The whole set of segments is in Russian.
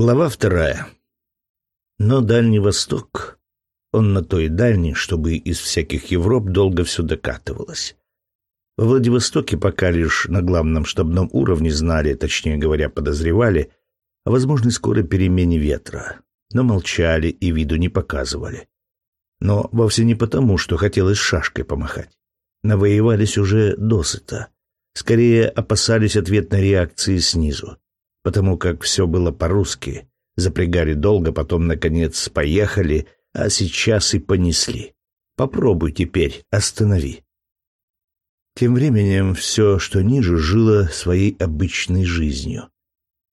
Глава вторая. Но Дальний Восток, он на то и дальний, чтобы из всяких Европ долго все докатывалось. Во Владивостоке пока лишь на главном штабном уровне знали, точнее говоря, подозревали о возможной скорой перемене ветра, но молчали и виду не показывали. Но вовсе не потому, что хотелось шашкой помахать. Навоевались уже досыта. Скорее опасались ответной реакции снизу потому как все было по-русски. Запрягали долго, потом, наконец, поехали, а сейчас и понесли. Попробуй теперь, останови. Тем временем все, что ниже, жило своей обычной жизнью.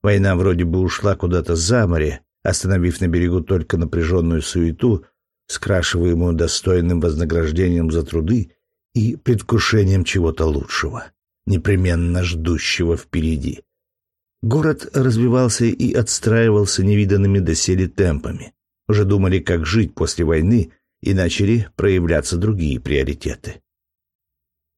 Война вроде бы ушла куда-то за море, остановив на берегу только напряженную суету, скрашиваемую достойным вознаграждением за труды и предвкушением чего-то лучшего, непременно ждущего впереди. Город развивался и отстраивался невиданными доселе темпами. Уже думали, как жить после войны, и начали проявляться другие приоритеты.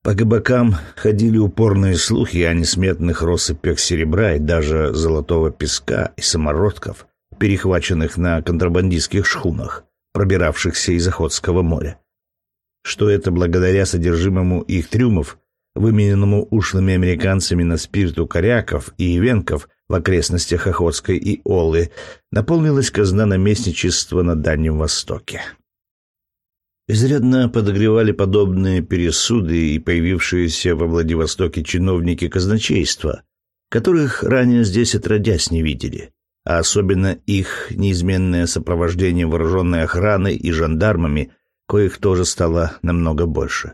По кабакам ходили упорные слухи о несметных россыпях серебра и даже золотого песка и самородков, перехваченных на контрабандистских шхунах, пробиравшихся из Охотского моря. Что это благодаря содержимому их трюмов вымененному ушлыми американцами на спирту коряков и венков в окрестностях Охотской и Олы, наполнилась казна наместничества на Дальнем Востоке. Изрядно подогревали подобные пересуды и появившиеся во Владивостоке чиновники казначейства, которых ранее здесь отродясь не видели, а особенно их неизменное сопровождение вооруженной охраной и жандармами, коих тоже стало намного больше.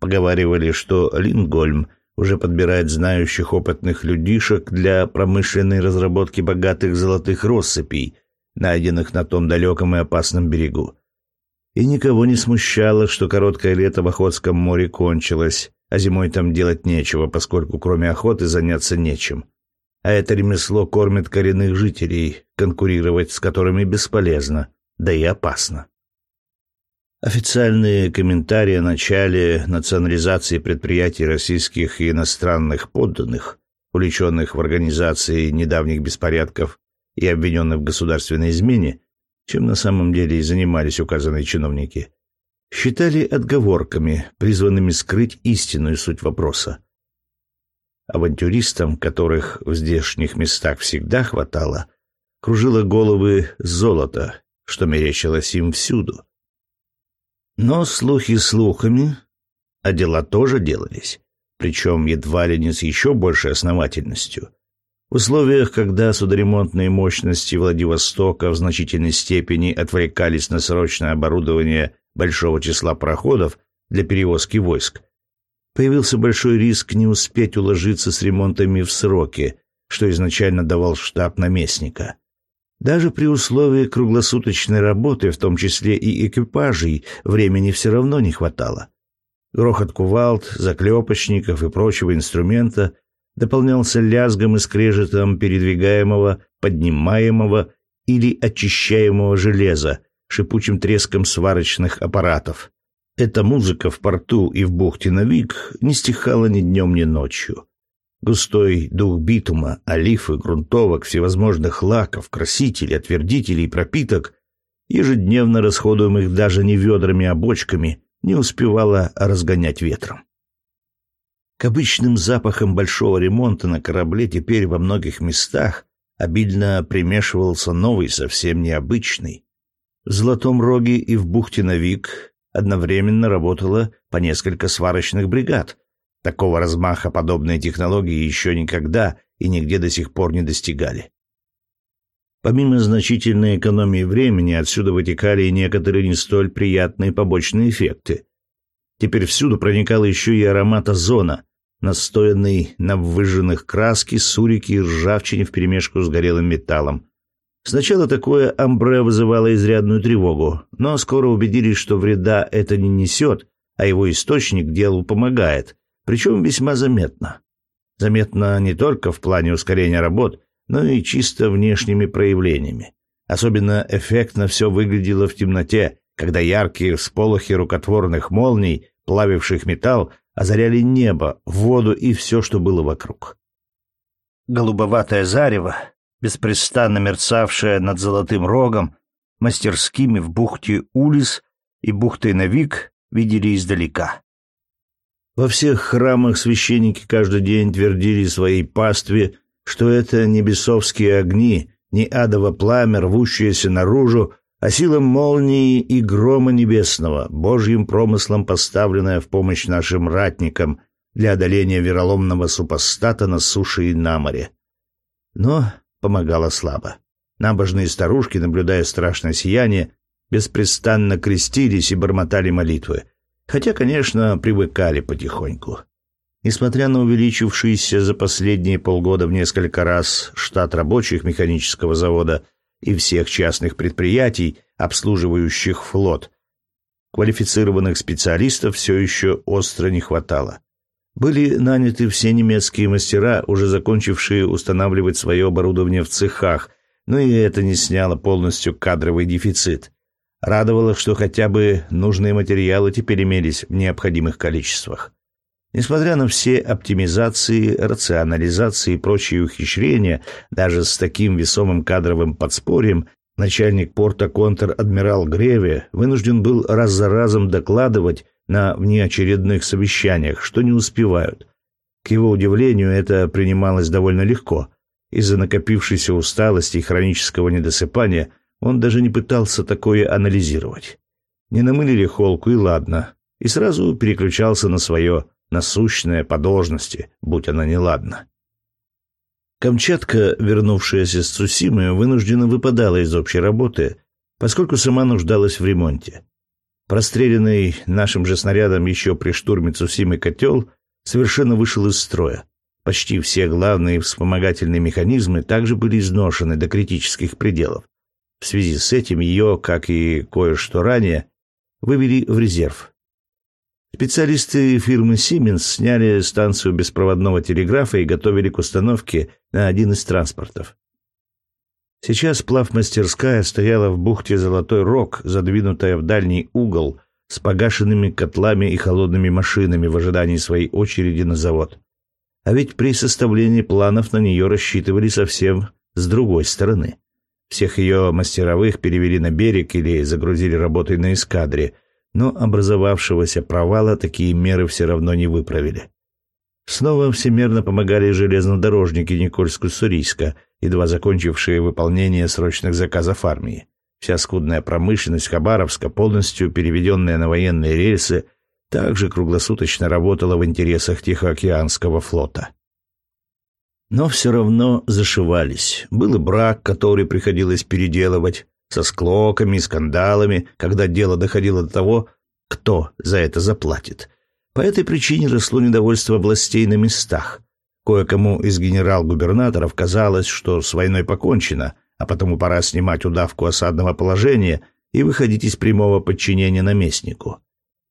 Поговаривали, что Лингольм уже подбирает знающих опытных людишек для промышленной разработки богатых золотых россыпей, найденных на том далеком и опасном берегу. И никого не смущало, что короткое лето в Охотском море кончилось, а зимой там делать нечего, поскольку кроме охоты заняться нечем. А это ремесло кормит коренных жителей, конкурировать с которыми бесполезно, да и опасно. Официальные комментарии о начале национализации предприятий российских и иностранных подданных, увлеченных в организации недавних беспорядков и обвиненных в государственной измене, чем на самом деле и занимались указанные чиновники, считали отговорками, призванными скрыть истинную суть вопроса. Авантюристам, которых в здешних местах всегда хватало, кружило головы золото, что мерещилось им всюду. Но слухи слухами, а дела тоже делались, причем едва ли не с еще большей основательностью. В условиях, когда судоремонтные мощности Владивостока в значительной степени отвлекались на срочное оборудование большого числа проходов для перевозки войск, появился большой риск не успеть уложиться с ремонтами в сроки, что изначально давал штаб наместника. Даже при условии круглосуточной работы, в том числе и экипажей, времени все равно не хватало. Грохот кувалд, заклепочников и прочего инструмента дополнялся лязгом и скрежетом передвигаемого, поднимаемого или очищаемого железа, шипучим треском сварочных аппаратов. Эта музыка в порту и в бухте Навик не стихала ни днем, ни ночью. Густой дух битума, олифы, грунтовок, всевозможных лаков, красителей, отвердителей, пропиток, ежедневно расходуемых даже не ведрами, а бочками, не успевала разгонять ветром. К обычным запахам большого ремонта на корабле теперь во многих местах обильно примешивался новый, совсем необычный. В Золотом Роге и в бухте Навик одновременно работало по несколько сварочных бригад, Такого размаха подобные технологии еще никогда и нигде до сих пор не достигали. Помимо значительной экономии времени, отсюда вытекали и некоторые не столь приятные побочные эффекты. Теперь всюду проникал еще и аромат озона, настоянный на выжженных краске, сурике и ржавчине вперемешку с горелым металлом. Сначала такое амбре вызывало изрядную тревогу, но скоро убедились, что вреда это не несет, а его источник делу помогает, причем весьма заметно. Заметно не только в плане ускорения работ, но и чисто внешними проявлениями. Особенно эффектно все выглядело в темноте, когда яркие всполохи рукотворных молний, плавивших металл, озаряли небо, воду и все, что было вокруг. Голубоватое зарево, беспрестанно мерцавшая над Золотым Рогом, мастерскими в бухте Улис и бухтой Навик видели издалека. Во всех храмах священники каждый день твердили своей пастве, что это не бесовские огни, не адово пламя, рвущееся наружу, а сила молнии и грома небесного, Божьим промыслом поставленная в помощь нашим ратникам для одоления вероломного супостата на суше и на море. Но помогало слабо. Набожные старушки, наблюдая страшное сияние, беспрестанно крестились и бормотали молитвы, хотя, конечно, привыкали потихоньку. Несмотря на увеличившийся за последние полгода в несколько раз штат рабочих механического завода и всех частных предприятий, обслуживающих флот, квалифицированных специалистов все еще остро не хватало. Были наняты все немецкие мастера, уже закончившие устанавливать свое оборудование в цехах, но и это не сняло полностью кадровый дефицит. Радовало, что хотя бы нужные материалы теперь имелись в необходимых количествах. Несмотря на все оптимизации, рационализации и прочие ухищрения, даже с таким весомым кадровым подспорьем, начальник порта контр-адмирал Греве вынужден был раз за разом докладывать на внеочередных совещаниях, что не успевают. К его удивлению, это принималось довольно легко. Из-за накопившейся усталости и хронического недосыпания он даже не пытался такое анализировать. Не намылили холку и ладно, и сразу переключался на свое насущное по должности, будь она неладна. Камчатка, вернувшаяся с Цусимы, вынуждена выпадала из общей работы, поскольку сама нуждалась в ремонте. Простреленный нашим же снарядом еще при штурме Цусимы котел совершенно вышел из строя. Почти все главные вспомогательные механизмы также были изношены до критических пределов. В связи с этим ее, как и кое-что ранее, вывели в резерв. Специалисты фирмы Siemens сняли станцию беспроводного телеграфа и готовили к установке на один из транспортов. Сейчас плавмастерская стояла в бухте Золотой Рог, задвинутая в дальний угол, с погашенными котлами и холодными машинами в ожидании своей очереди на завод. А ведь при составлении планов на нее рассчитывали совсем с другой стороны. Всех ее мастеровых перевели на берег или загрузили работой на эскадре – но образовавшегося провала такие меры все равно не выправили. Снова всемерно помогали железнодорожники Никольск-Уссурийска, едва закончившие выполнение срочных заказов армии. Вся скудная промышленность Хабаровска, полностью переведенная на военные рельсы, также круглосуточно работала в интересах Тихоокеанского флота. Но все равно зашивались. Был и брак, который приходилось переделывать, со склоками и скандалами, когда дело доходило до того, кто за это заплатит. По этой причине росло недовольство властей на местах. Кое-кому из генерал-губернаторов казалось, что с войной покончено, а потому пора снимать удавку осадного положения и выходить из прямого подчинения наместнику.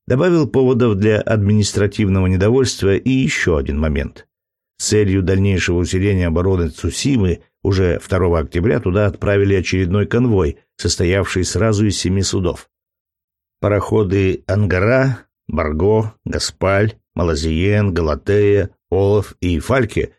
Добавил поводов для административного недовольства и еще один момент. Целью дальнейшего усиления обороны Цусимы уже 2 октября туда отправили очередной конвой, состоявший сразу из семи судов. Пароходы «Ангара», «Барго», «Гаспаль», «Малазиен», «Галатея», «Олаф» и «Фальки»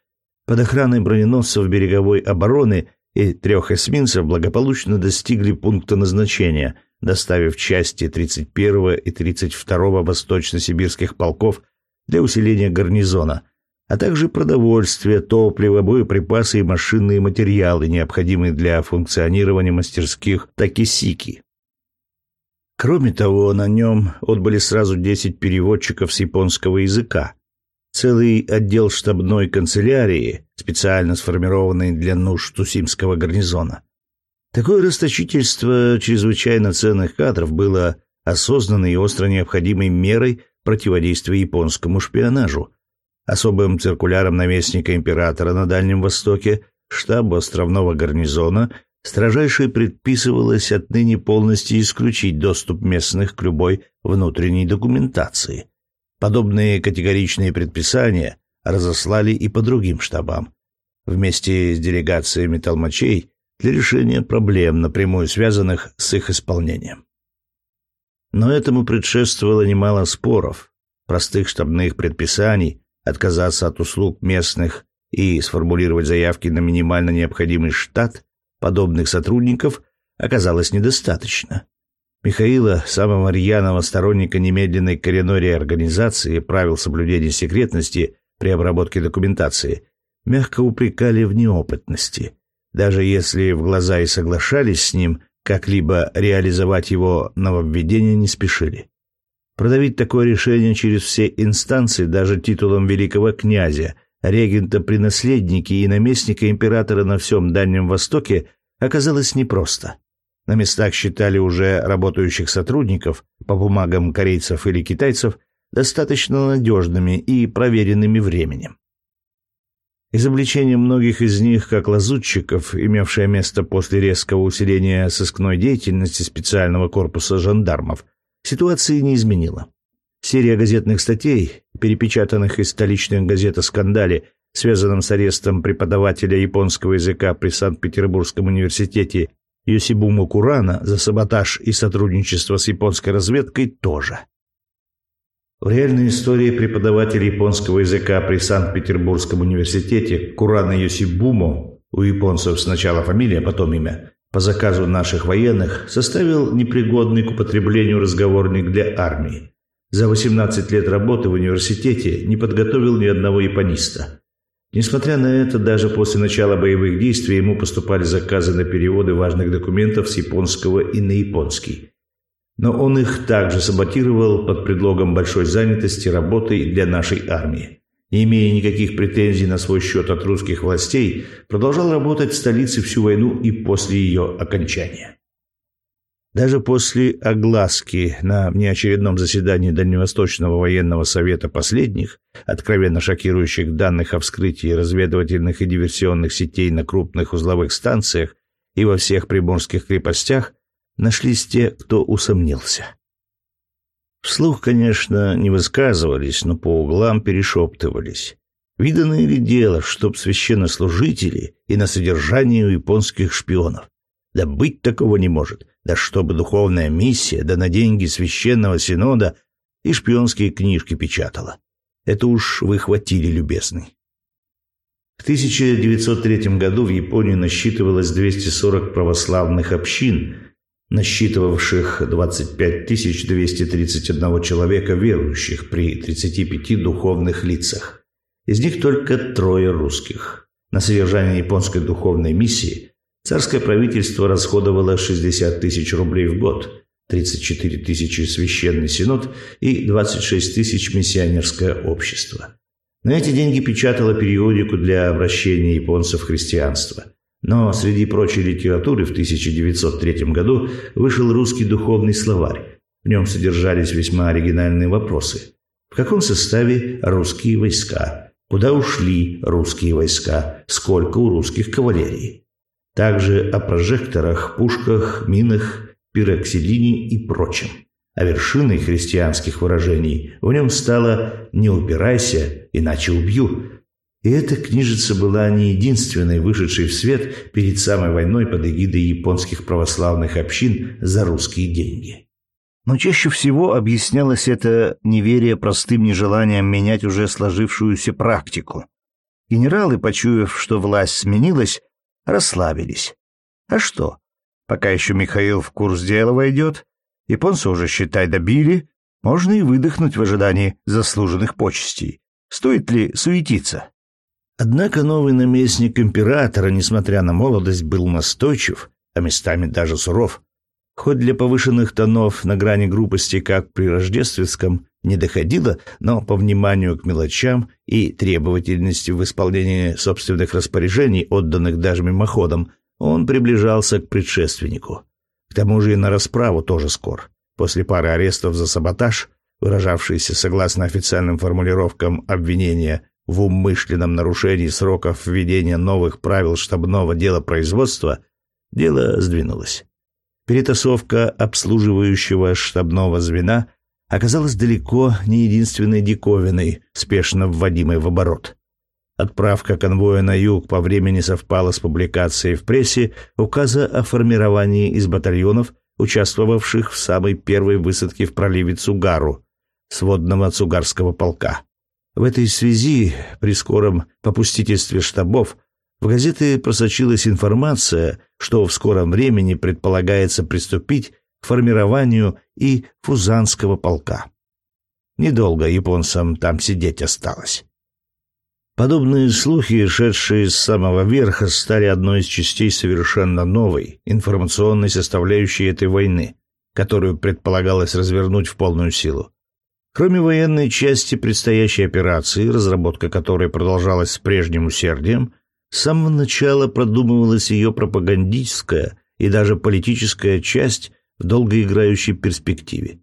под охраной броненосцев береговой обороны и трех эсминцев благополучно достигли пункта назначения, доставив части 31 и 32 восточно-сибирских полков для усиления гарнизона – а также продовольствие, топливо, боеприпасы и машинные материалы, необходимые для функционирования мастерских Такисики. Кроме того, на нем отбыли сразу 10 переводчиков с японского языка, целый отдел штабной канцелярии, специально сформированный для нужд Тусимского гарнизона. Такое расточительство чрезвычайно ценных кадров было осознанной и остро необходимой мерой противодействия японскому шпионажу – Особым циркуляром наместника императора на Дальнем Востоке, штабу островного гарнизона, строжайше предписывалось отныне полностью исключить доступ местных к любой внутренней документации. Подобные категоричные предписания разослали и по другим штабам. Вместе с делегациями толмачей для решения проблем, напрямую связанных с их исполнением. Но этому предшествовало немало споров, простых штабных предписаний, отказаться от услуг местных и сформулировать заявки на минимально необходимый штат подобных сотрудников оказалось недостаточно. Михаила, самого рьяного сторонника немедленной коренной реорганизации правил соблюдения секретности при обработке документации, мягко упрекали в неопытности. Даже если в глаза и соглашались с ним, как-либо реализовать его нововведение не спешили. Продавить такое решение через все инстанции даже титулом великого князя, регента при наследнике и наместника императора на всем Дальнем Востоке оказалось непросто. На местах считали уже работающих сотрудников, по бумагам корейцев или китайцев, достаточно надежными и проверенными временем. Изобличение многих из них как лазутчиков, имевшее место после резкого усиления сыскной деятельности специального корпуса жандармов, ситуации не изменило. Серия газетных статей, перепечатанных из столичных газет о связанном с арестом преподавателя японского языка при Санкт-Петербургском университете Йосибуму Курана за саботаж и сотрудничество с японской разведкой тоже. В реальной истории преподаватель японского языка при Санкт-Петербургском университете Курана Йосибумо, у японцев сначала фамилия, потом имя, по заказу наших военных, составил непригодный к употреблению разговорник для армии. За 18 лет работы в университете не подготовил ни одного япониста. Несмотря на это, даже после начала боевых действий ему поступали заказы на переводы важных документов с японского и на японский. Но он их также саботировал под предлогом большой занятости работой для нашей армии. Не имея никаких претензий на свой счет от русских властей, продолжал работать в столице всю войну и после ее окончания. Даже после огласки на внеочередном заседании Дальневосточного военного совета последних, откровенно шокирующих данных о вскрытии разведывательных и диверсионных сетей на крупных узловых станциях и во всех приморских крепостях, нашлись те, кто усомнился. Вслух, конечно, не высказывались, но по углам перешептывались. Видано ли дело, чтоб священнослужители и на содержании у японских шпионов? Да быть такого не может. Да чтобы духовная миссия, да на деньги священного синода и шпионские книжки печатала. Это уж вы хватили, любезный. В 1903 году в Японии насчитывалось 240 православных общин, насчитывавших 25 231 человека верующих при 35 духовных лицах. Из них только трое русских. На содержание японской духовной миссии Царское правительство расходовало 60 тысяч рублей в год, 34 тысячи священный синод и 26 тысяч миссионерское общество. На эти деньги печатала периодику для обращения японцев в христианство. Но среди прочей литературы в 1903 году вышел русский духовный словарь. В нем содержались весьма оригинальные вопросы. В каком составе русские войска? Куда ушли русские войска? Сколько у русских кавалерии? Также о прожекторах, пушках, минах, пироксилине и прочем. А вершиной христианских выражений в нем стало «не упирайся, иначе убью». И эта книжица была не единственной, вышедшей в свет перед самой войной под эгидой японских православных общин за русские деньги. Но чаще всего объяснялось это неверие простым нежеланием менять уже сложившуюся практику. Генералы, почуяв, что власть сменилась, расслабились. А что? Пока еще Михаил в курс дела войдет, японцы уже, считай, добили, можно и выдохнуть в ожидании заслуженных почестей. Стоит ли суетиться? Однако новый наместник императора, несмотря на молодость, был настойчив, а местами даже суров. Хоть для повышенных тонов на грани грубости, как при рождественском, не доходило, но по вниманию к мелочам и требовательности в исполнении собственных распоряжений, отданных даже мимоходом, он приближался к предшественнику. К тому же и на расправу тоже скор. После пары арестов за саботаж, выражавшийся согласно официальным формулировкам обвинения в умышленном нарушении сроков введения новых правил штабного дела производства, дело сдвинулось. Перетасовка обслуживающего штабного звена оказалась далеко не единственной диковиной, спешно вводимой в оборот. Отправка конвоя на юг по времени совпала с публикацией в прессе указа о формировании из батальонов, участвовавших в самой первой высадке в проливе Цугару, сводного цугарского полка. В этой связи, при скором попустительстве штабов, в газеты просочилась информация, что в скором времени предполагается приступить к формированию и Фузанского полка. Недолго японцам там сидеть осталось. Подобные слухи, шедшие с самого верха, стали одной из частей совершенно новой информационной составляющей этой войны, которую предполагалось развернуть в полную силу. Кроме военной части предстоящей операции, разработка которой продолжалась с прежним усердием, с самого начала продумывалась ее пропагандистская и даже политическая часть в долгоиграющей перспективе.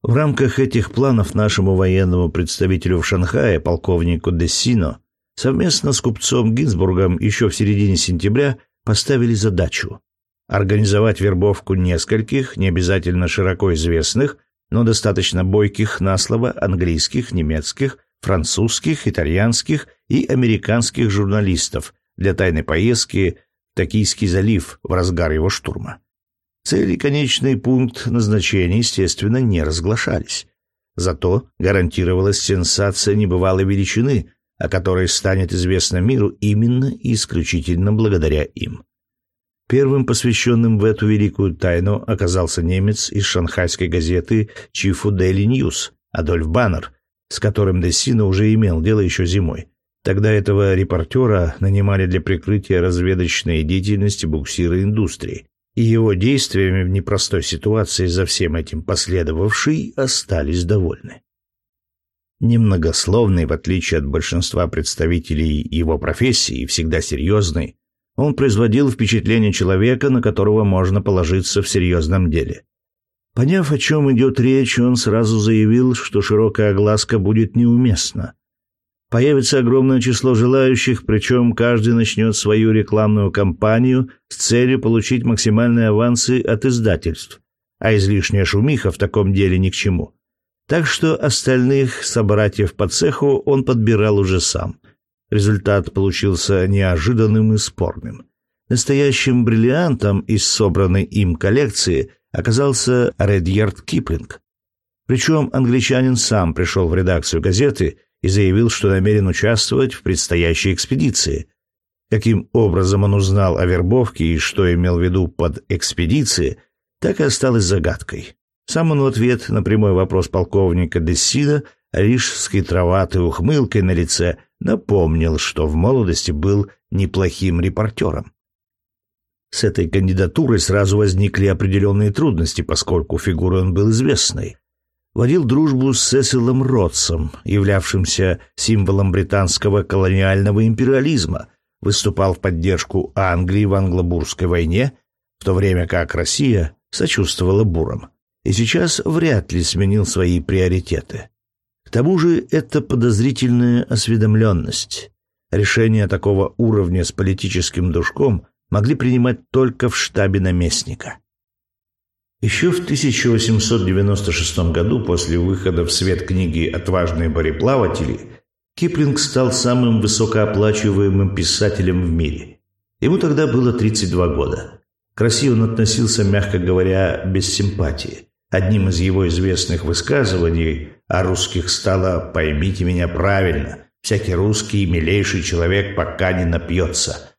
В рамках этих планов нашему военному представителю в Шанхае, полковнику Дессино, совместно с купцом Гинзбургом еще в середине сентября поставили задачу организовать вербовку нескольких, не обязательно широко известных, но достаточно бойких на слово английских, немецких, французских, итальянских и американских журналистов для тайной поездки в Токийский залив в разгар его штурма. Цель и конечный пункт назначения, естественно, не разглашались. Зато гарантировалась сенсация небывалой величины, о которой станет известно миру именно и исключительно благодаря им. Первым посвященным в эту великую тайну оказался немец из шанхайской газеты «Чифу Daily News» Адольф Баннер, с которым Дессино уже имел дело еще зимой. Тогда этого репортера нанимали для прикрытия разведочной деятельности буксира индустрии и его действиями в непростой ситуации за всем этим последовавший остались довольны. Немногословный, в отличие от большинства представителей его профессии, всегда серьезный, он производил впечатление человека, на которого можно положиться в серьезном деле. Поняв, о чем идет речь, он сразу заявил, что широкая огласка будет неуместна, Появится огромное число желающих, причем каждый начнет свою рекламную кампанию с целью получить максимальные авансы от издательств, а излишняя шумиха в таком деле ни к чему. Так что остальных собратьев по цеху он подбирал уже сам. Результат получился неожиданным и спорным. Настоящим бриллиантом из собранной им коллекции оказался Редьярд Киплинг. Причем англичанин сам пришел в редакцию газеты – и заявил, что намерен участвовать в предстоящей экспедиции. Каким образом он узнал о вербовке и что имел в виду под экспедицией, так и осталось загадкой. Сам он в ответ на прямой вопрос полковника Дессида лишь с хитроватой ухмылкой на лице напомнил, что в молодости был неплохим репортером. С этой кандидатурой сразу возникли определенные трудности, поскольку фигурой он был известной водил дружбу с Сесилом Ротсом, являвшимся символом британского колониального империализма, выступал в поддержку Англии в англобурской войне, в то время как Россия сочувствовала бурам, и сейчас вряд ли сменил свои приоритеты. К тому же это подозрительная осведомленность. Решения такого уровня с политическим душком могли принимать только в штабе наместника. Еще в 1896 году, после выхода в свет книги «Отважные мореплаватели», Киплинг стал самым высокооплачиваемым писателем в мире. Ему тогда было 32 года. К России он относился, мягко говоря, без симпатии. Одним из его известных высказываний о русских стало «поймите меня правильно, всякий русский милейший человек пока не напьется».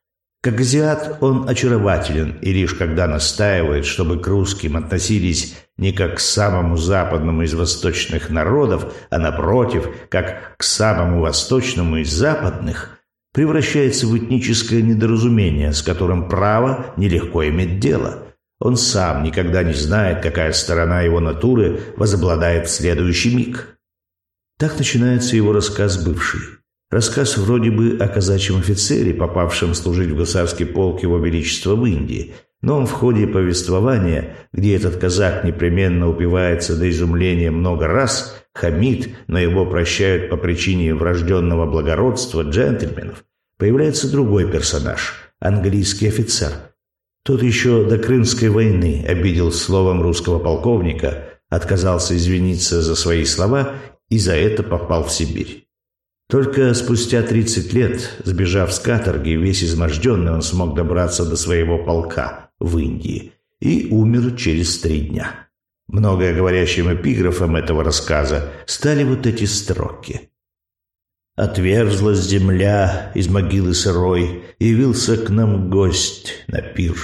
Как азиат он очарователен, и лишь когда настаивает, чтобы к русским относились не как к самому западному из восточных народов, а напротив, как к самому восточному из западных, превращается в этническое недоразумение, с которым право нелегко иметь дело. Он сам никогда не знает, какая сторона его натуры возобладает в следующий миг. Так начинается его рассказ «Бывший». Рассказ вроде бы о казачьем офицере, попавшем служить в гусарский полк его величества в Индии, но в ходе повествования, где этот казак непременно упивается до изумления много раз, хамит, но его прощают по причине врожденного благородства джентльменов, появляется другой персонаж – английский офицер. Тот еще до Крымской войны обидел словом русского полковника, отказался извиниться за свои слова и за это попал в Сибирь. Только спустя 30 лет, сбежав с каторги, весь изможденный, он смог добраться до своего полка в Индии и умер через три дня. Многое говорящим эпиграфом этого рассказа стали вот эти строки. Отверзлась земля из могилы сырой, Явился к нам гость на пир.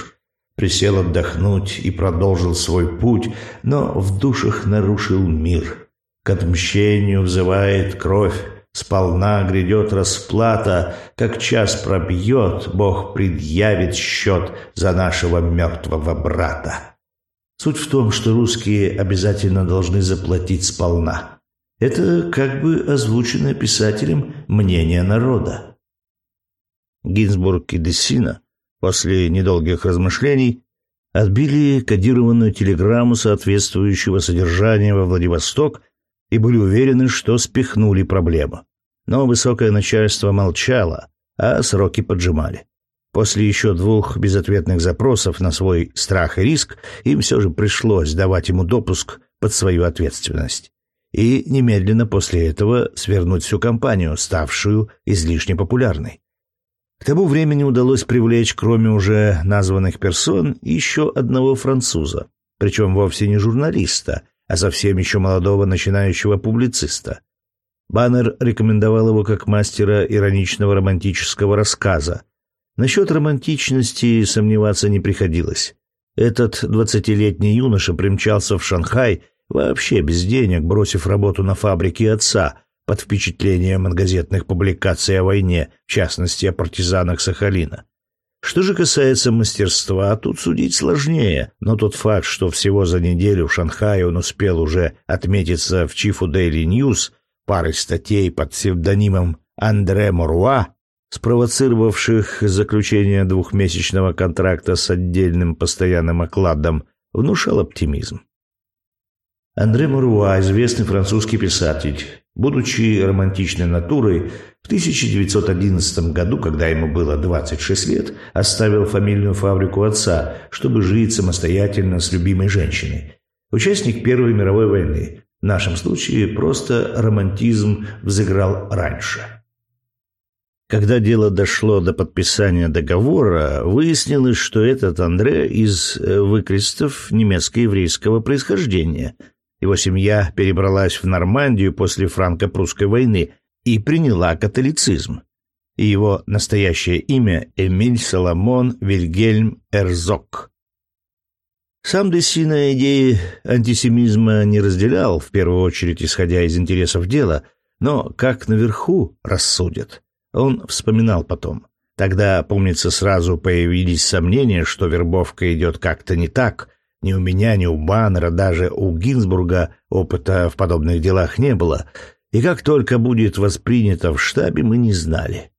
Присел отдохнуть и продолжил свой путь, Но в душах нарушил мир. К отмщению взывает кровь, Сполна грядет расплата, Как час пробьет, Бог предъявит счет За нашего мертвого брата. Суть в том, что русские обязательно должны заплатить сполна. Это как бы озвученное писателем мнение народа. Гинзбург и Дессина после недолгих размышлений отбили кодированную телеграмму соответствующего содержания во Владивосток и были уверены, что спихнули проблему. Но высокое начальство молчало, а сроки поджимали. После еще двух безответных запросов на свой страх и риск им все же пришлось давать ему допуск под свою ответственность и немедленно после этого свернуть всю компанию, ставшую излишне популярной. К тому времени удалось привлечь, кроме уже названных персон, еще одного француза, причем вовсе не журналиста, а совсем еще молодого начинающего публициста. Баннер рекомендовал его как мастера ироничного романтического рассказа. Насчет романтичности сомневаться не приходилось. Этот двадцатилетний юноша примчался в Шанхай Вообще без денег, бросив работу на фабрике отца, под впечатлением от газетных публикаций о войне, в частности о партизанах Сахалина. Что же касается мастерства, тут судить сложнее, но тот факт, что всего за неделю в Шанхае он успел уже отметиться в Чифу Daily News парой статей под псевдонимом Андре Моруа, спровоцировавших заключение двухмесячного контракта с отдельным постоянным окладом, внушал оптимизм. Андре Маруа, известный французский писатель, будучи романтичной натурой, в 1911 году, когда ему было 26 лет, оставил фамильную фабрику отца, чтобы жить самостоятельно с любимой женщиной. Участник Первой мировой войны. В нашем случае просто романтизм взыграл раньше. Когда дело дошло до подписания договора, выяснилось, что этот Андре из э, выкрестов немецко-еврейского происхождения – его семья перебралась в Нормандию после франко-прусской войны и приняла католицизм. И его настоящее имя Эмиль Соломон Вильгельм Эрзок. Сам Дессина идеи антисемизма не разделял, в первую очередь исходя из интересов дела, но как наверху рассудят. Он вспоминал потом. Тогда, помнится, сразу появились сомнения, что вербовка идет как-то не так, ни у меня, ни у Баннера, даже у Гинзбурга опыта в подобных делах не было, и как только будет воспринято в штабе, мы не знали.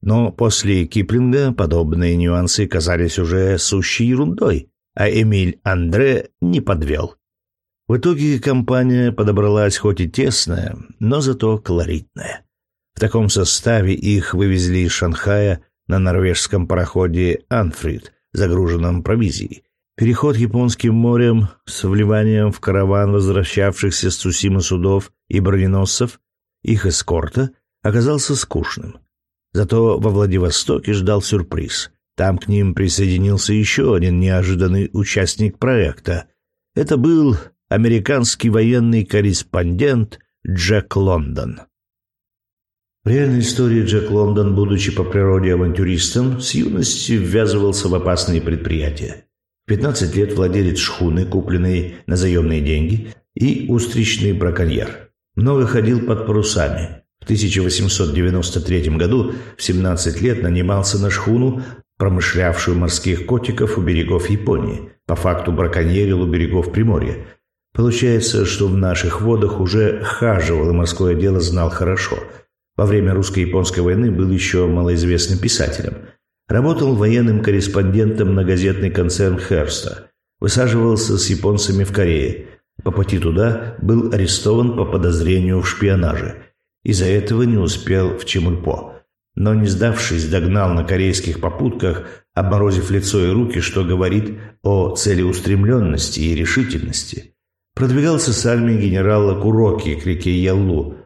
Но после Киплинга подобные нюансы казались уже сущей ерундой, а Эмиль Андре не подвел. В итоге компания подобралась хоть и тесная, но зато колоритная. В таком составе их вывезли из Шанхая на норвежском пароходе «Анфрид», загруженном провизией, Переход японским морем с вливанием в караван возвращавшихся с Цусимы судов и броненосцев, их эскорта, оказался скучным. Зато во Владивостоке ждал сюрприз. Там к ним присоединился еще один неожиданный участник проекта. Это был американский военный корреспондент Джек Лондон. В реальной истории Джек Лондон, будучи по природе авантюристом, с юности ввязывался в опасные предприятия. 15 лет владелец шхуны, купленной на заемные деньги, и устричный браконьер. Много ходил под парусами. В 1893 году в 17 лет нанимался на шхуну, промышлявшую морских котиков у берегов Японии, по факту браконьерил у берегов Приморья. Получается, что в наших водах уже хаживал и морское дело знал хорошо. Во время русско-японской войны был еще малоизвестным писателем – Работал военным корреспондентом на газетный концерн Херста. Высаживался с японцами в Корее. По пути туда был арестован по подозрению в шпионаже. Из-за этого не успел в Чемульпо. Но не сдавшись, догнал на корейских попутках, обморозив лицо и руки, что говорит о целеустремленности и решительности. Продвигался с армией генерала Куроки к реке Яллу,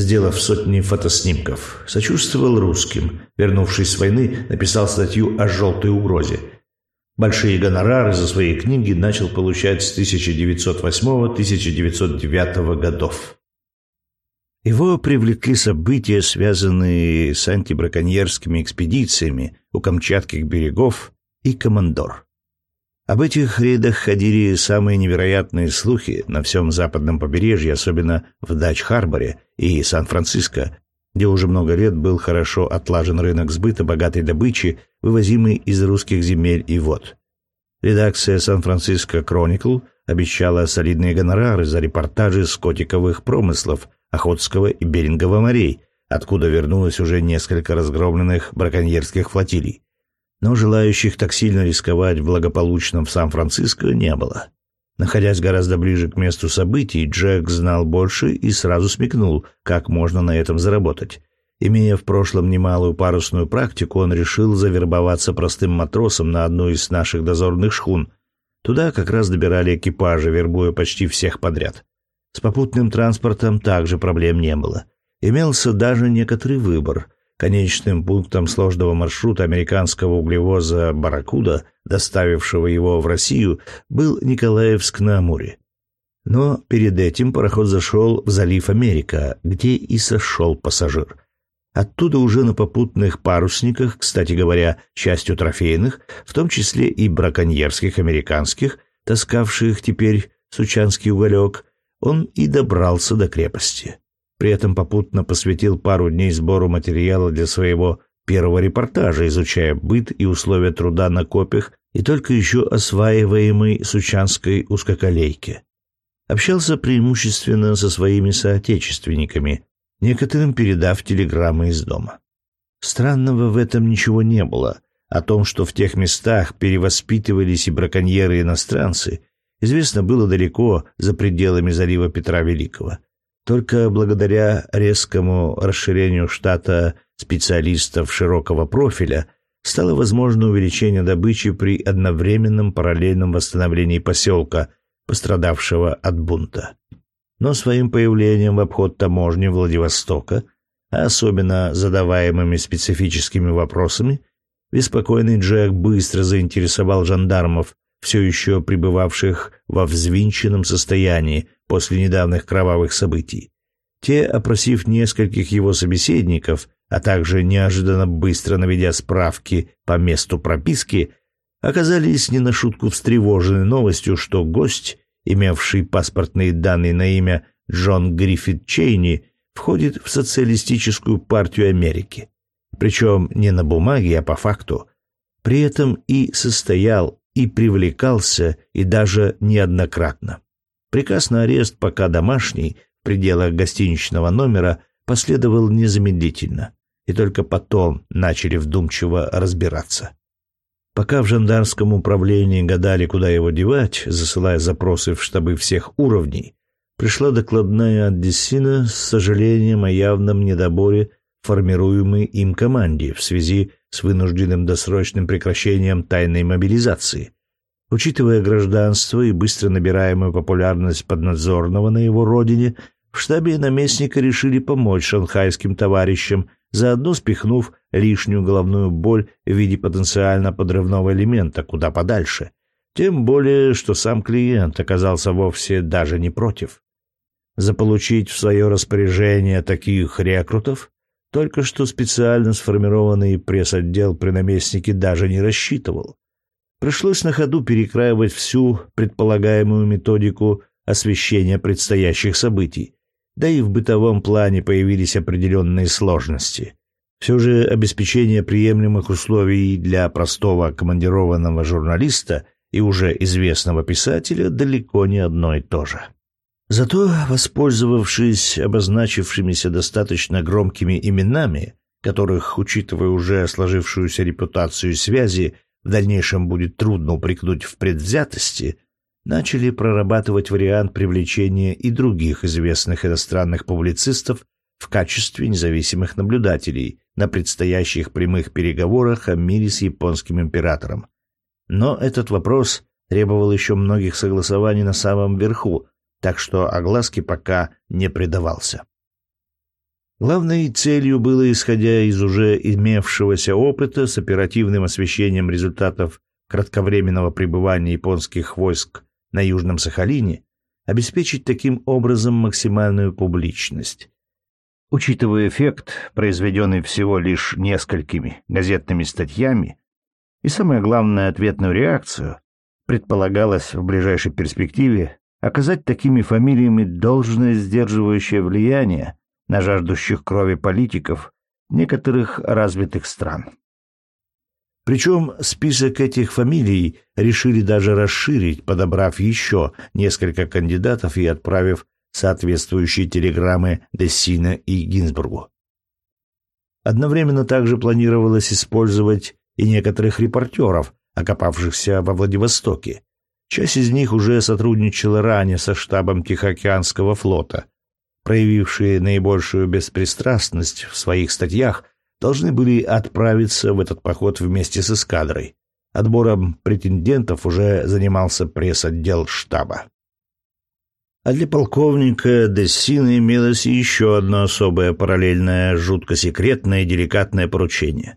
сделав сотни фотоснимков. Сочувствовал русским. Вернувшись с войны, написал статью о желтой угрозе. Большие гонорары за свои книги начал получать с 1908-1909 годов. Его привлекли события, связанные с антибраконьерскими экспедициями у Камчатских берегов и Командор. Об этих рейдах ходили самые невероятные слухи на всем западном побережье, особенно в Дач-Харборе и Сан-Франциско, где уже много лет был хорошо отлажен рынок сбыта богатой добычи, вывозимой из русских земель и вод. Редакция «Сан-Франциско Кроникл» обещала солидные гонорары за репортажи с котиковых промыслов Охотского и Берингового морей, откуда вернулось уже несколько разгромленных браконьерских флотилий. Но желающих так сильно рисковать в благополучном Сан-Франциско не было. Находясь гораздо ближе к месту событий, Джек знал больше и сразу смекнул, как можно на этом заработать. Имея в прошлом немалую парусную практику, он решил завербоваться простым матросом на одну из наших дозорных шхун. Туда как раз добирали экипажи, вербуя почти всех подряд. С попутным транспортом также проблем не было. Имелся даже некоторый выбор. Конечным пунктом сложного маршрута американского углевоза «Барракуда», доставившего его в Россию, был Николаевск на Амуре. Но перед этим пароход зашел в залив Америка, где и сошел пассажир – Оттуда уже на попутных парусниках, кстати говоря, частью трофейных, в том числе и браконьерских американских, таскавших теперь сучанский уголек, он и добрался до крепости. При этом попутно посвятил пару дней сбору материала для своего первого репортажа, изучая быт и условия труда на копях и только еще осваиваемой сучанской узкоколейке. Общался преимущественно со своими соотечественниками, некоторым передав телеграммы из дома. Странного в этом ничего не было. О том, что в тех местах перевоспитывались и браконьеры-иностранцы, известно было далеко за пределами залива Петра Великого. Только благодаря резкому расширению штата специалистов широкого профиля стало возможно увеличение добычи при одновременном параллельном восстановлении поселка, пострадавшего от бунта. Но своим появлением в обход таможни Владивостока, а особенно задаваемыми специфическими вопросами, беспокойный Джек быстро заинтересовал жандармов, все еще пребывавших во взвинченном состоянии после недавних кровавых событий. Те, опросив нескольких его собеседников, а также неожиданно быстро наведя справки по месту прописки, оказались не на шутку встревожены новостью, что гость имевший паспортные данные на имя Джон Гриффит Чейни, входит в социалистическую партию Америки. Причем не на бумаге, а по факту. При этом и состоял, и привлекался, и даже неоднократно. Приказ на арест пока домашний, в пределах гостиничного номера, последовал незамедлительно, и только потом начали вдумчиво разбираться. Пока в жандармском управлении гадали, куда его девать, засылая запросы в штабы всех уровней, пришла докладная от Дессина с сожалением о явном недоборе формируемой им команде в связи с вынужденным досрочным прекращением тайной мобилизации. Учитывая гражданство и быстро набираемую популярность поднадзорного на его родине, в штабе наместника решили помочь шанхайским товарищам заодно спихнув лишнюю головную боль в виде потенциально подрывного элемента куда подальше. Тем более, что сам клиент оказался вовсе даже не против. Заполучить в свое распоряжение таких рекрутов только что специально сформированный пресс-отдел при наместнике даже не рассчитывал. Пришлось на ходу перекраивать всю предполагаемую методику освещения предстоящих событий, да и в бытовом плане появились определенные сложности. Все же обеспечение приемлемых условий для простого командированного журналиста и уже известного писателя далеко не одно и то же. Зато, воспользовавшись обозначившимися достаточно громкими именами, которых, учитывая уже сложившуюся репутацию связи, в дальнейшем будет трудно упрекнуть в предвзятости – начали прорабатывать вариант привлечения и других известных иностранных публицистов в качестве независимых наблюдателей на предстоящих прямых переговорах о мире с японским императором. Но этот вопрос требовал еще многих согласований на самом верху, так что огласки пока не предавался. Главной целью было, исходя из уже имевшегося опыта с оперативным освещением результатов кратковременного пребывания японских войск на Южном Сахалине, обеспечить таким образом максимальную публичность. Учитывая эффект, произведенный всего лишь несколькими газетными статьями, и самое главное ответную реакцию, предполагалось в ближайшей перспективе оказать такими фамилиями должное сдерживающее влияние на жаждущих крови политиков некоторых развитых стран. Причем список этих фамилий решили даже расширить, подобрав еще несколько кандидатов и отправив соответствующие телеграммы Дессина и Гинзбургу. Одновременно также планировалось использовать и некоторых репортеров, окопавшихся во Владивостоке. Часть из них уже сотрудничала ранее со штабом Тихоокеанского флота. Проявившие наибольшую беспристрастность в своих статьях, должны были отправиться в этот поход вместе с эскадрой. Отбором претендентов уже занимался пресс-отдел штаба. А для полковника Дессина имелось еще одно особое параллельное, жутко секретное и деликатное поручение.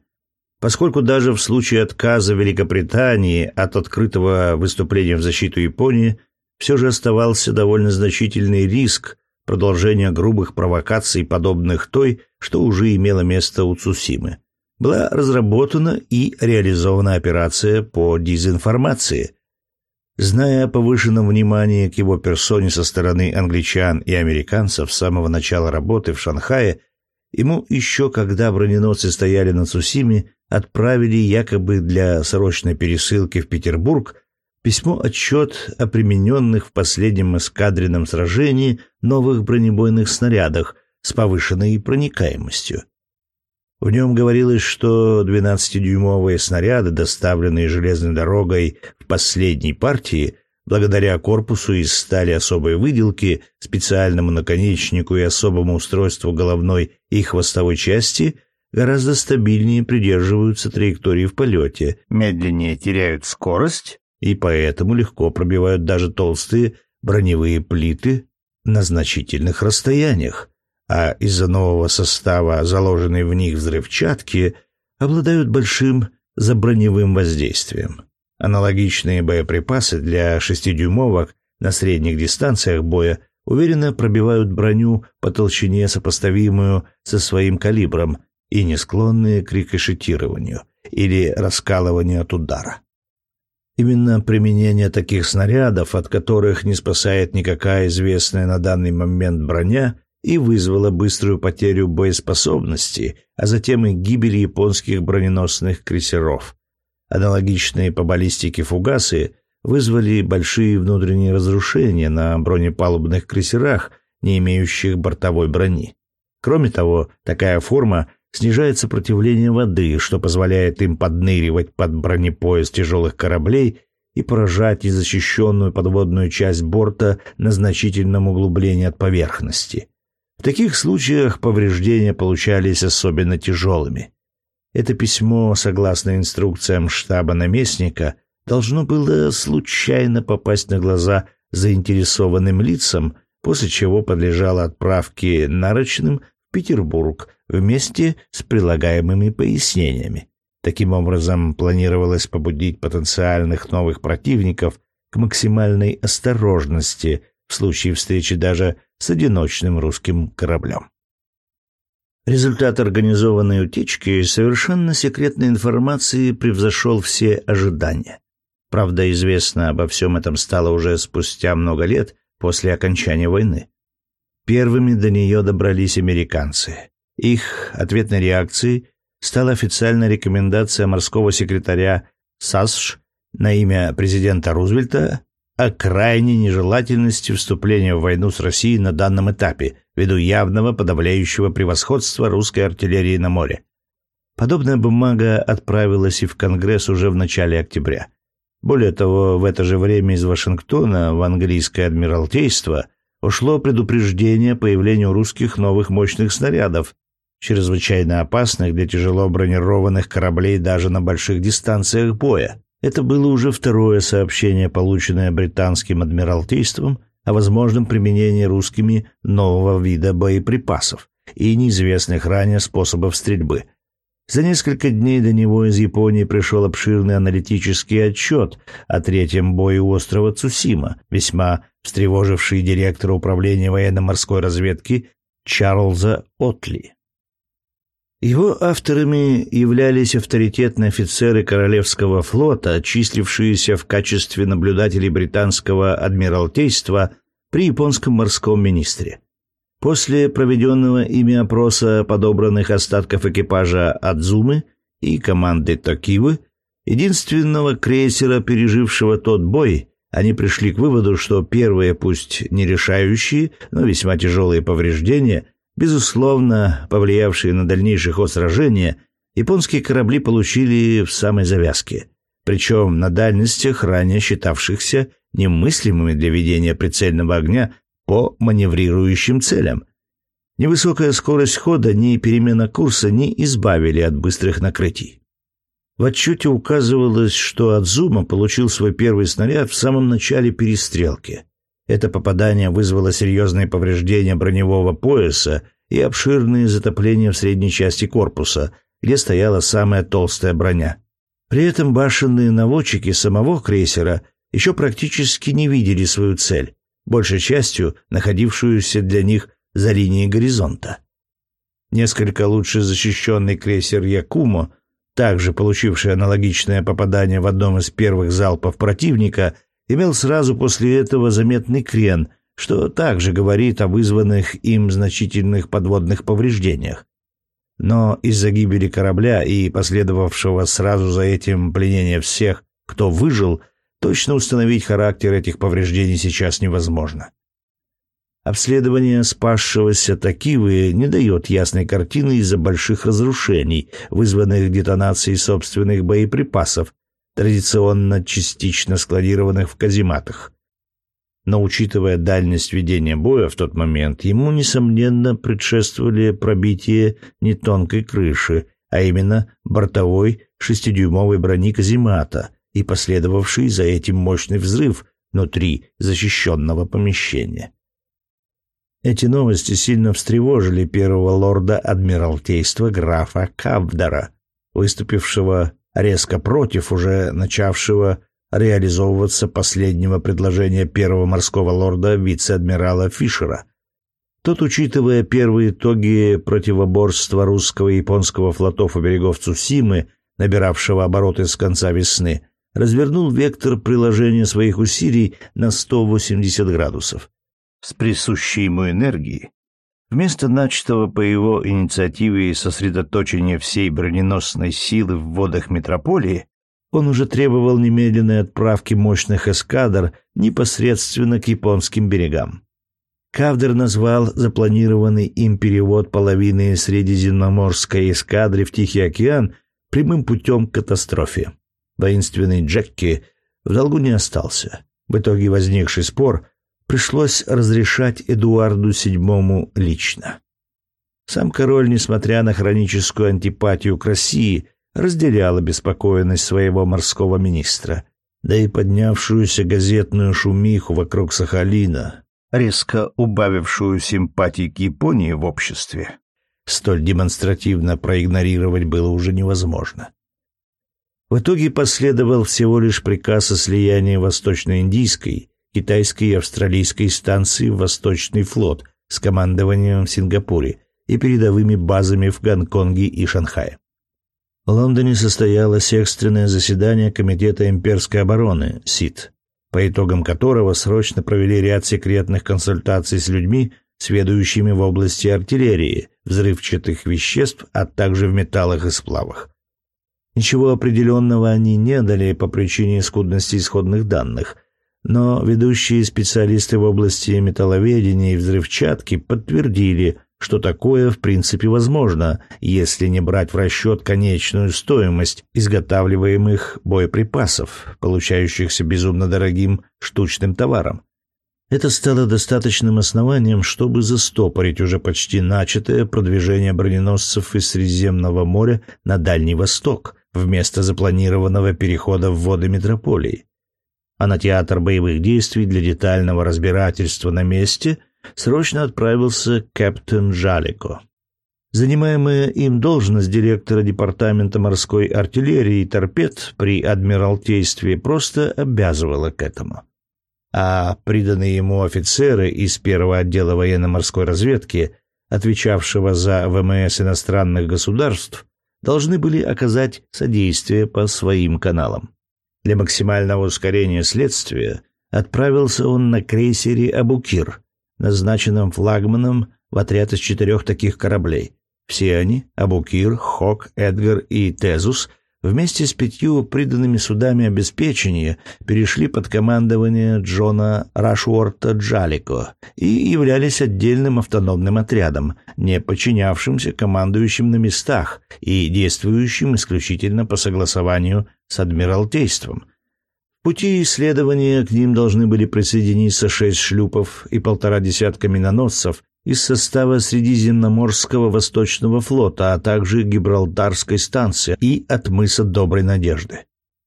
Поскольку даже в случае отказа Великобритании от открытого выступления в защиту Японии все же оставался довольно значительный риск продолжения грубых провокаций, подобных той, что уже имело место у Цусимы, была разработана и реализована операция по дезинформации. Зная о повышенном внимании к его персоне со стороны англичан и американцев с самого начала работы в Шанхае, ему еще когда броненосцы стояли на Цусиме, отправили якобы для срочной пересылки в Петербург письмо-отчет о примененных в последнем эскадренном сражении новых бронебойных снарядах с повышенной проникаемостью. В нем говорилось, что 12-дюймовые снаряды, доставленные железной дорогой в последней партии, благодаря корпусу из стали особой выделки, специальному наконечнику и особому устройству головной и хвостовой части, гораздо стабильнее придерживаются траектории в полете, медленнее теряют скорость и поэтому легко пробивают даже толстые броневые плиты на значительных расстояниях, а из-за нового состава, заложенной в них взрывчатки, обладают большим заброневым воздействием. Аналогичные боеприпасы для шестидюймовок на средних дистанциях боя уверенно пробивают броню по толщине, сопоставимую со своим калибром, и не склонные к рикошетированию или раскалыванию от удара. Именно применение таких снарядов, от которых не спасает никакая известная на данный момент броня, и вызвало быструю потерю боеспособности, а затем и гибель японских броненосных крейсеров. Аналогичные по баллистике фугасы вызвали большие внутренние разрушения на бронепалубных крейсерах, не имеющих бортовой брони. Кроме того, такая форма снижает сопротивление воды, что позволяет им подныривать под бронепояс тяжелых кораблей и поражать незащищенную подводную часть борта на значительном углублении от поверхности. В таких случаях повреждения получались особенно тяжелыми. Это письмо, согласно инструкциям штаба наместника, должно было случайно попасть на глаза заинтересованным лицам, после чего подлежало отправке нарочным в Петербург вместе с прилагаемыми пояснениями. Таким образом, планировалось побудить потенциальных новых противников к максимальной осторожности в случае встречи даже с одиночным русским кораблем. Результат организованной утечки совершенно секретной информации превзошел все ожидания. Правда, известно обо всем этом стало уже спустя много лет после окончания войны. Первыми до нее добрались американцы. Их ответной реакцией стала официальная рекомендация морского секретаря САСШ на имя президента Рузвельта о крайней нежелательности вступления в войну с Россией на данном этапе ввиду явного подавляющего превосходства русской артиллерии на море. Подобная бумага отправилась и в Конгресс уже в начале октября. Более того, в это же время из Вашингтона в английское адмиралтейство ушло предупреждение о появлении русских новых мощных снарядов, чрезвычайно опасных для тяжело бронированных кораблей даже на больших дистанциях боя. Это было уже второе сообщение, полученное британским адмиралтейством о возможном применении русскими нового вида боеприпасов и неизвестных ранее способов стрельбы. За несколько дней до него из Японии пришел обширный аналитический отчет о третьем бое у острова Цусима, весьма встревоживший директора управления военно-морской разведки Чарльза Отли. Его авторами являлись авторитетные офицеры Королевского флота, числившиеся в качестве наблюдателей британского адмиралтейства при японском морском министре. После проведенного ими опроса подобранных остатков экипажа Адзумы и команды Токивы, единственного крейсера, пережившего тот бой, они пришли к выводу, что первые, пусть не решающие, но весьма тяжелые повреждения, безусловно повлиявшие на дальнейший ход сражения, японские корабли получили в самой завязке, причем на дальностях, ранее считавшихся немыслимыми для ведения прицельного огня по маневрирующим целям. Невысокая скорость хода, ни перемена курса не избавили от быстрых накрытий. В отчете указывалось, что Адзума получил свой первый снаряд в самом начале перестрелки. Это попадание вызвало серьезные повреждения броневого пояса и обширные затопления в средней части корпуса, где стояла самая толстая броня. При этом башенные наводчики самого крейсера еще практически не видели свою цель, большей частью находившуюся для них за линией горизонта. Несколько лучше защищенный крейсер Якумо, также получивший аналогичное попадание в одном из первых залпов противника, имел сразу после этого заметный крен, что также говорит о вызванных им значительных подводных повреждениях. Но из-за гибели корабля и последовавшего сразу за этим пленения всех, кто выжил, точно установить характер этих повреждений сейчас невозможно. Обследование спасшегося Такивы не дает ясной картины из-за больших разрушений, вызванных детонацией собственных боеприпасов, традиционно частично складированных в казематах. Но учитывая дальность ведения боя в тот момент, ему, несомненно, предшествовали пробитие не тонкой крыши, а именно бортовой шестидюймовой брони каземата и последовавший за этим мощный взрыв внутри защищенного помещения. Эти новости сильно встревожили первого лорда Адмиралтейства графа Кавдара, выступившего резко против уже начавшего реализовываться последнего предложения первого морского лорда вице-адмирала Фишера. Тот, учитывая первые итоги противоборства русского и японского флотов у берегов Цусимы, набиравшего обороты с конца весны, развернул вектор приложения своих усилий на 180 градусов с присущей ему энергией, вместо начатого по его инициативе сосредоточения всей броненосной силы в водах метрополии, он уже требовал немедленной отправки мощных эскадр непосредственно к японским берегам. Кавдер назвал запланированный им перевод половины Средиземноморской эскадры в Тихий океан прямым путем к катастрофе. Воинственный Джекки в долгу не остался. В итоге возникший спор пришлось разрешать Эдуарду VII лично. Сам король, несмотря на хроническую антипатию к России, разделял обеспокоенность своего морского министра, да и поднявшуюся газетную шумиху вокруг Сахалина, резко убавившую симпатии к Японии в обществе, столь демонстративно проигнорировать было уже невозможно. В итоге последовал всего лишь приказ о слиянии Восточно-Индийской китайской и австралийской станции «Восточный флот» с командованием в Сингапуре и передовыми базами в Гонконге и Шанхае. В Лондоне состоялось экстренное заседание Комитета имперской обороны СИД, по итогам которого срочно провели ряд секретных консультаций с людьми, сведущими в области артиллерии, взрывчатых веществ, а также в металлах и сплавах. Ничего определенного они не дали по причине скудности исходных данных, но ведущие специалисты в области металловедения и взрывчатки подтвердили, что такое в принципе возможно, если не брать в расчет конечную стоимость изготавливаемых боеприпасов, получающихся безумно дорогим штучным товаром. Это стало достаточным основанием, чтобы застопорить уже почти начатое продвижение броненосцев из Средиземного моря на Дальний Восток вместо запланированного перехода в воды метрополии а на театр боевых действий для детального разбирательства на месте срочно отправился капитан Жалико. Занимаемая им должность директора департамента морской артиллерии и торпед при Адмиралтействе просто обязывала к этому. А приданные ему офицеры из первого отдела военно-морской разведки отвечавшего за ВМС иностранных государств, должны были оказать содействие по своим каналам. Для максимального ускорения следствия отправился он на крейсере «Абукир», назначенном флагманом в отряд из четырех таких кораблей. Все они – Абукир, Хок, Эдгар и Тезус – вместе с пятью приданными судами обеспечения перешли под командование Джона Рашуорта Джалико и являлись отдельным автономным отрядом, не подчинявшимся командующим на местах и действующим исключительно по согласованию с Адмиралтейством. В пути исследования к ним должны были присоединиться шесть шлюпов и полтора десятка миноносцев из состава Средиземноморского Восточного флота, а также Гибралтарской станции и от мыса Доброй Надежды.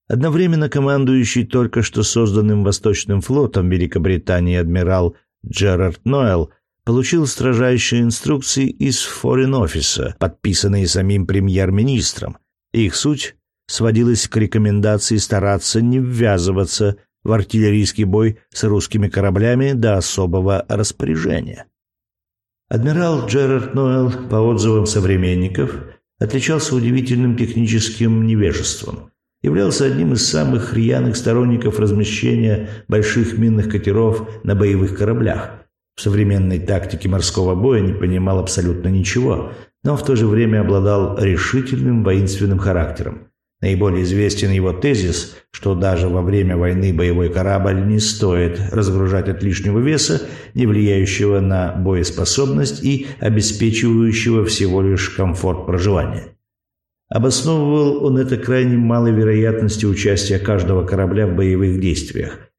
Одновременно командующий только что созданным Восточным флотом Великобритании адмирал Джерард Нойл получил строжайшие инструкции из форин-офиса, подписанные самим премьер-министром. Их суть сводилась к рекомендации стараться не ввязываться в артиллерийский бой с русскими кораблями до особого распоряжения. Адмирал Джерард Ноэл, по отзывам современников, отличался удивительным техническим невежеством. Являлся одним из самых рьяных сторонников размещения больших минных катеров на боевых кораблях. В современной тактике морского боя не понимал абсолютно ничего, но в то же время обладал решительным воинственным характером. Наиболее известен его тезис, что даже во время войны боевой корабль не стоит разгружать от лишнего веса, не влияющего на боеспособность и обеспечивающего всего лишь комфорт проживания. Обосновывал он это крайне малой вероятностью участия каждого корабля в боевых действиях.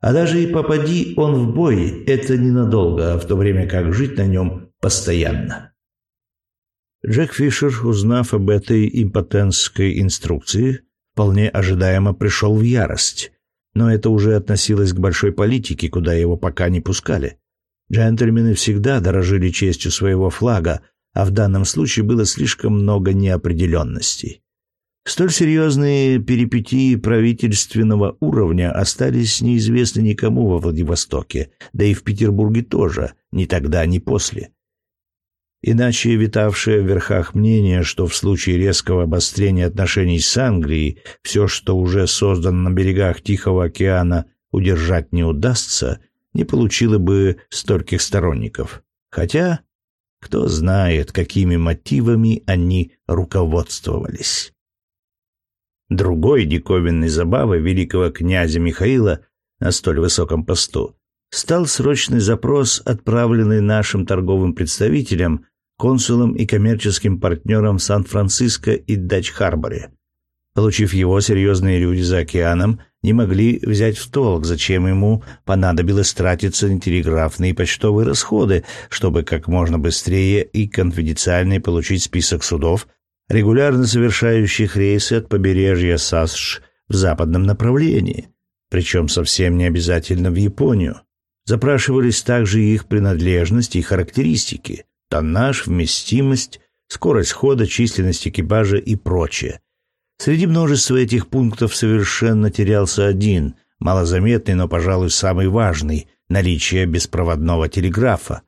А даже и попади он в бой, это ненадолго, в то время как жить на нем постоянно. Джек Фишер, узнав об этой импотентской инструкции, вполне ожидаемо пришел в ярость. Но это уже относилось к большой политике, куда его пока не пускали. Джентльмены всегда дорожили честью своего флага, а в данном случае было слишком много неопределенностей. Столь серьезные перипетии правительственного уровня остались неизвестны никому во Владивостоке, да и в Петербурге тоже, ни тогда, ни после. Иначе витавшее в верхах мнение, что в случае резкого обострения отношений с Англией все, что уже создано на берегах Тихого океана, удержать не удастся, не получило бы стольких сторонников. Хотя, кто знает, какими мотивами они руководствовались. Другой диковинной забавой великого князя Михаила на столь высоком посту стал срочный запрос, отправленный нашим торговым представителям консулом и коммерческим партнером в Сан-Франциско и Дач-Харборе. Получив его, серьезные люди за океаном не могли взять в толк, зачем ему понадобилось тратиться на телеграфные и почтовые расходы, чтобы как можно быстрее и конфиденциальнее получить список судов, регулярно совершающих рейсы от побережья САСШ в западном направлении, причем совсем не обязательно в Японию. Запрашивались также их принадлежность и характеристики тоннаж, вместимость, скорость хода, численность экипажа и прочее. Среди множества этих пунктов совершенно терялся один, малозаметный, но, пожалуй, самый важный – наличие беспроводного телеграфа.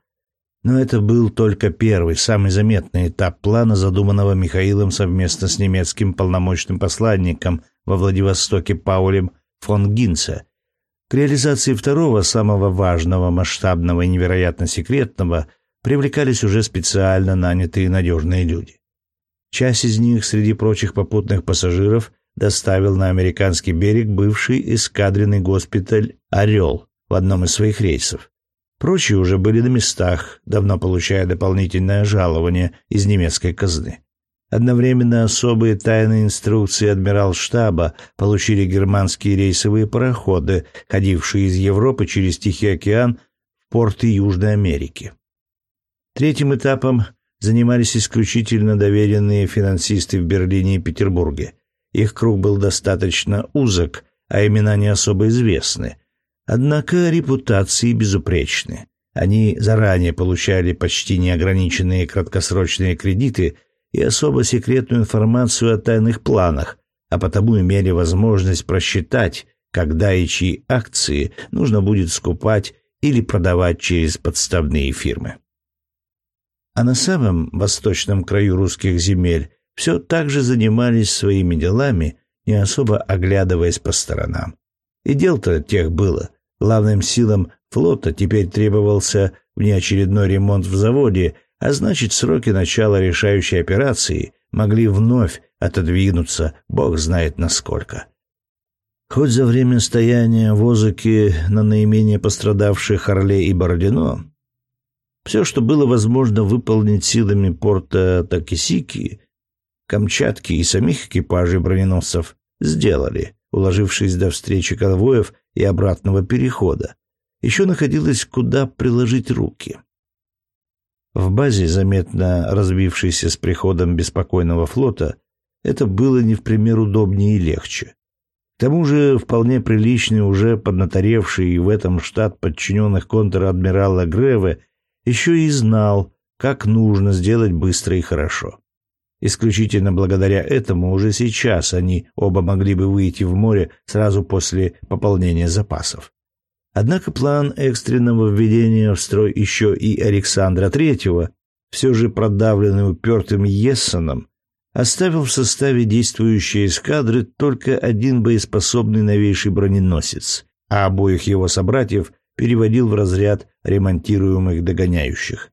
Но это был только первый, самый заметный этап плана, задуманного Михаилом совместно с немецким полномочным посланником во Владивостоке Паулем фон Гинце. К реализации второго, самого важного, масштабного и невероятно секретного – привлекались уже специально нанятые надежные люди. Часть из них среди прочих попутных пассажиров доставил на американский берег бывший эскадренный госпиталь «Орел» в одном из своих рейсов. Прочие уже были на местах, давно получая дополнительное жалование из немецкой казны. Одновременно особые тайные инструкции адмирал-штаба получили германские рейсовые пароходы, ходившие из Европы через Тихий океан в порты Южной Америки. Третьим этапом занимались исключительно доверенные финансисты в Берлине и Петербурге. Их круг был достаточно узок, а имена не особо известны. Однако репутации безупречны. Они заранее получали почти неограниченные краткосрочные кредиты и особо секретную информацию о тайных планах, а потому имели возможность просчитать, когда и чьи акции нужно будет скупать или продавать через подставные фирмы. А на самом восточном краю русских земель все так же занимались своими делами, не особо оглядываясь по сторонам. И дел-то тех было. Главным силам флота теперь требовался внеочередной ремонт в заводе, а значит, сроки начала решающей операции могли вновь отодвинуться, бог знает насколько. Хоть за время стояния в Озыке на наименее пострадавших Орле и Бородино, все, что было возможно выполнить силами порта Такисики, Камчатки и самих экипажей броненосцев, сделали, уложившись до встречи конвоев и обратного перехода. Еще находилось куда приложить руки. В базе, заметно разбившейся с приходом беспокойного флота, это было не в пример удобнее и легче. К тому же вполне приличный, уже поднаторевший в этом штат подчиненных контр-адмирала Греве еще и знал, как нужно сделать быстро и хорошо. Исключительно благодаря этому уже сейчас они оба могли бы выйти в море сразу после пополнения запасов. Однако план экстренного введения в строй еще и Александра Третьего, все же продавленный упертым Ессоном, оставил в составе действующей эскадры только один боеспособный новейший броненосец, а обоих его собратьев переводил в разряд ремонтируемых догоняющих.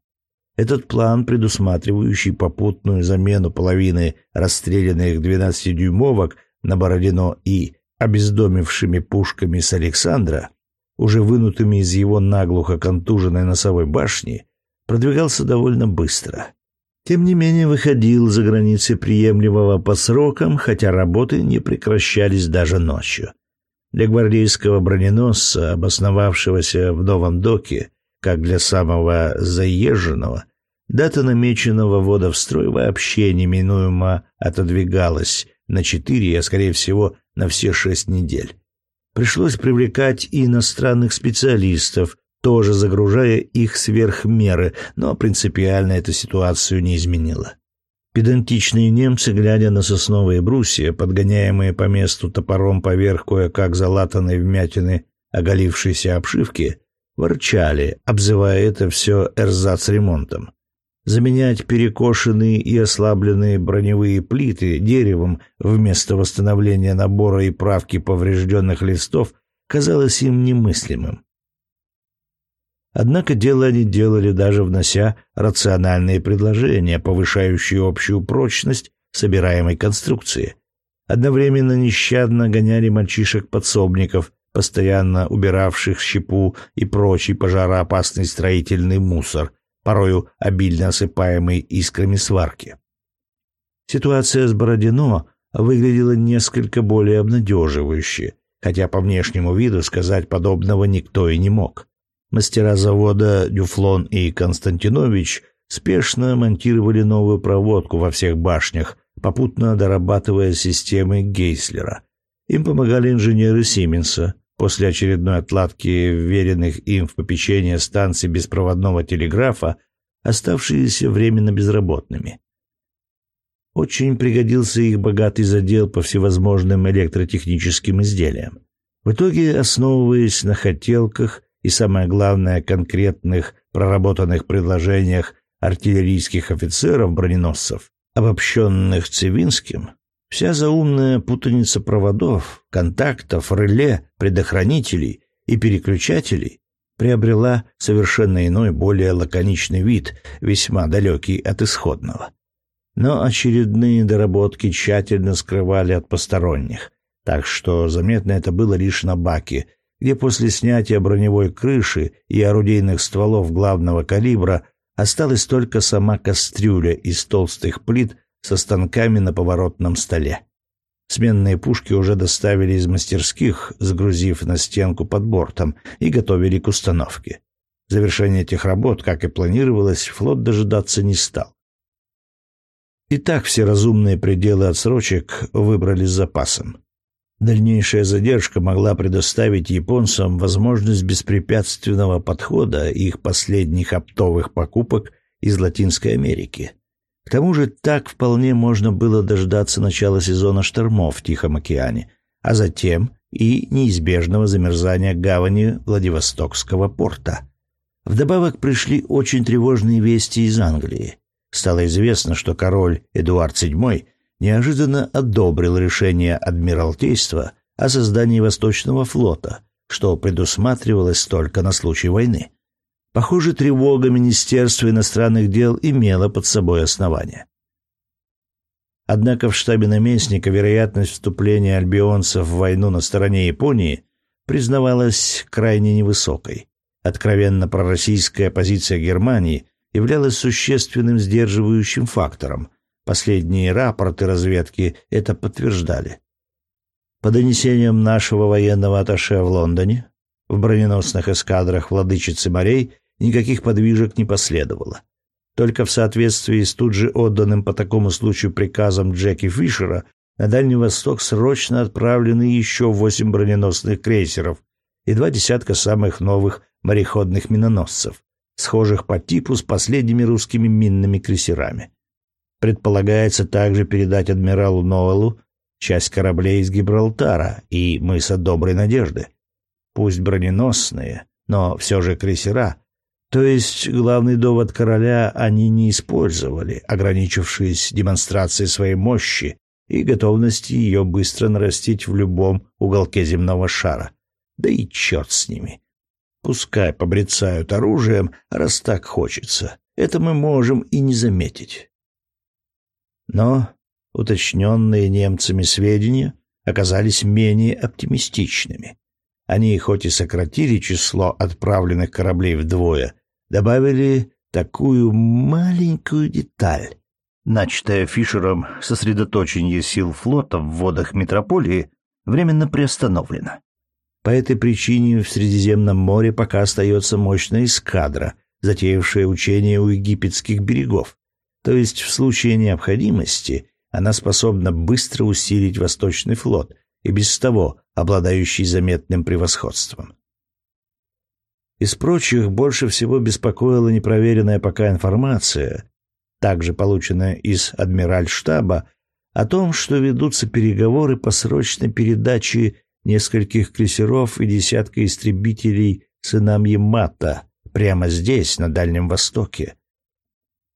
Этот план, предусматривающий попутную замену половины расстрелянных 12-дюймовок на Бородино и обездомившими пушками с Александра, уже вынутыми из его наглухо контуженной носовой башни, продвигался довольно быстро тем не менее выходил за границы приемлемого по срокам, хотя работы не прекращались даже ночью. Для гвардейского броненосца, обосновавшегося в новом доке, как для самого заезженного, дата намеченного ввода в строй вообще неминуемо отодвигалась на четыре, а скорее всего на все шесть недель. Пришлось привлекать и иностранных специалистов, тоже загружая их сверх меры, но принципиально эту ситуацию не изменило. Педантичные немцы, глядя на сосновые брусья, подгоняемые по месту топором поверх кое-как залатанной вмятины оголившейся обшивки, ворчали, обзывая это все эрзац-ремонтом. Заменять перекошенные и ослабленные броневые плиты деревом вместо восстановления набора и правки поврежденных листов казалось им немыслимым. Однако дело они делали, даже внося рациональные предложения, повышающие общую прочность собираемой конструкции. Одновременно нещадно гоняли мальчишек-подсобников, постоянно убиравших щепу и прочий пожароопасный строительный мусор, порою обильно осыпаемый искрами сварки. Ситуация с Бородино выглядела несколько более обнадеживающе, хотя по внешнему виду сказать подобного никто и не мог. Мастера завода Дюфлон и Константинович спешно монтировали новую проводку во всех башнях, попутно дорабатывая системы Гейслера. Им помогали инженеры Сименса. После очередной отладки вверенных им в попечение станций беспроводного телеграфа, оставшиеся временно безработными. Очень пригодился их богатый задел по всевозможным электротехническим изделиям. В итоге, основываясь на хотелках и, самое главное, конкретных проработанных предложениях артиллерийских офицеров-броненосцев, обобщенных Цивинским, вся заумная путаница проводов, контактов, реле, предохранителей и переключателей приобрела совершенно иной, более лаконичный вид, весьма далекий от исходного. Но очередные доработки тщательно скрывали от посторонних, так что заметно это было лишь на баке – где после снятия броневой крыши и орудийных стволов главного калибра осталась только сама кастрюля из толстых плит со станками на поворотном столе. Сменные пушки уже доставили из мастерских, загрузив на стенку под бортом, и готовили к установке. Завершение этих работ, как и планировалось, флот дожидаться не стал. И так все разумные пределы отсрочек выбрали с запасом. Дальнейшая задержка могла предоставить японцам возможность беспрепятственного подхода их последних оптовых покупок из Латинской Америки. К тому же так вполне можно было дождаться начала сезона штормов в Тихом океане, а затем и неизбежного замерзания гавани Владивостокского порта. Вдобавок пришли очень тревожные вести из Англии. Стало известно, что король Эдуард VII неожиданно одобрил решение Адмиралтейства о создании Восточного флота, что предусматривалось только на случай войны. Похоже, тревога Министерства иностранных дел имела под собой основание. Однако в штабе наместника вероятность вступления альбионцев в войну на стороне Японии признавалась крайне невысокой. Откровенно пророссийская позиция Германии являлась существенным сдерживающим фактором. Последние рапорты разведки это подтверждали. По донесениям нашего военного атташе в Лондоне, в броненосных эскадрах владычицы морей никаких подвижек не последовало. Только в соответствии с тут же отданным по такому случаю приказом Джеки Фишера на Дальний Восток срочно отправлены еще восемь броненосных крейсеров и два десятка самых новых мореходных миноносцев, схожих по типу с последними русскими минными крейсерами. Предполагается также передать адмиралу Ноэлу часть кораблей из Гибралтара и мыса Доброй Надежды. Пусть броненосные, но все же крейсера. То есть главный довод короля они не использовали, ограничившись демонстрацией своей мощи и готовности ее быстро нарастить в любом уголке земного шара. Да и черт с ними. Пускай побрецают оружием, раз так хочется. Это мы можем и не заметить. Но уточненные немцами сведения оказались менее оптимистичными. Они, хоть и сократили число отправленных кораблей вдвое, добавили такую маленькую деталь. Начатое Фишером сосредоточение сил флота в водах метрополии временно приостановлено. По этой причине в Средиземном море пока остается мощная эскадра, затеявшая учения у египетских берегов. То есть в случае необходимости она способна быстро усилить Восточный флот, и без того обладающий заметным превосходством. Из прочих больше всего беспокоила непроверенная пока информация, также полученная из адмиральштаба, о том, что ведутся переговоры по срочной передаче нескольких крейсеров и десятка истребителей сынам Ямато прямо здесь, на Дальнем Востоке.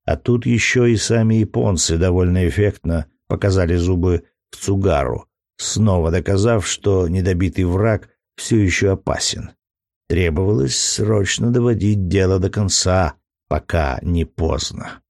А тут еще и сами японцы довольно эффектно показали зубы в Цугару, снова доказав, что недобитый враг все еще опасен. Требовалось срочно доводить дело до конца, пока не поздно.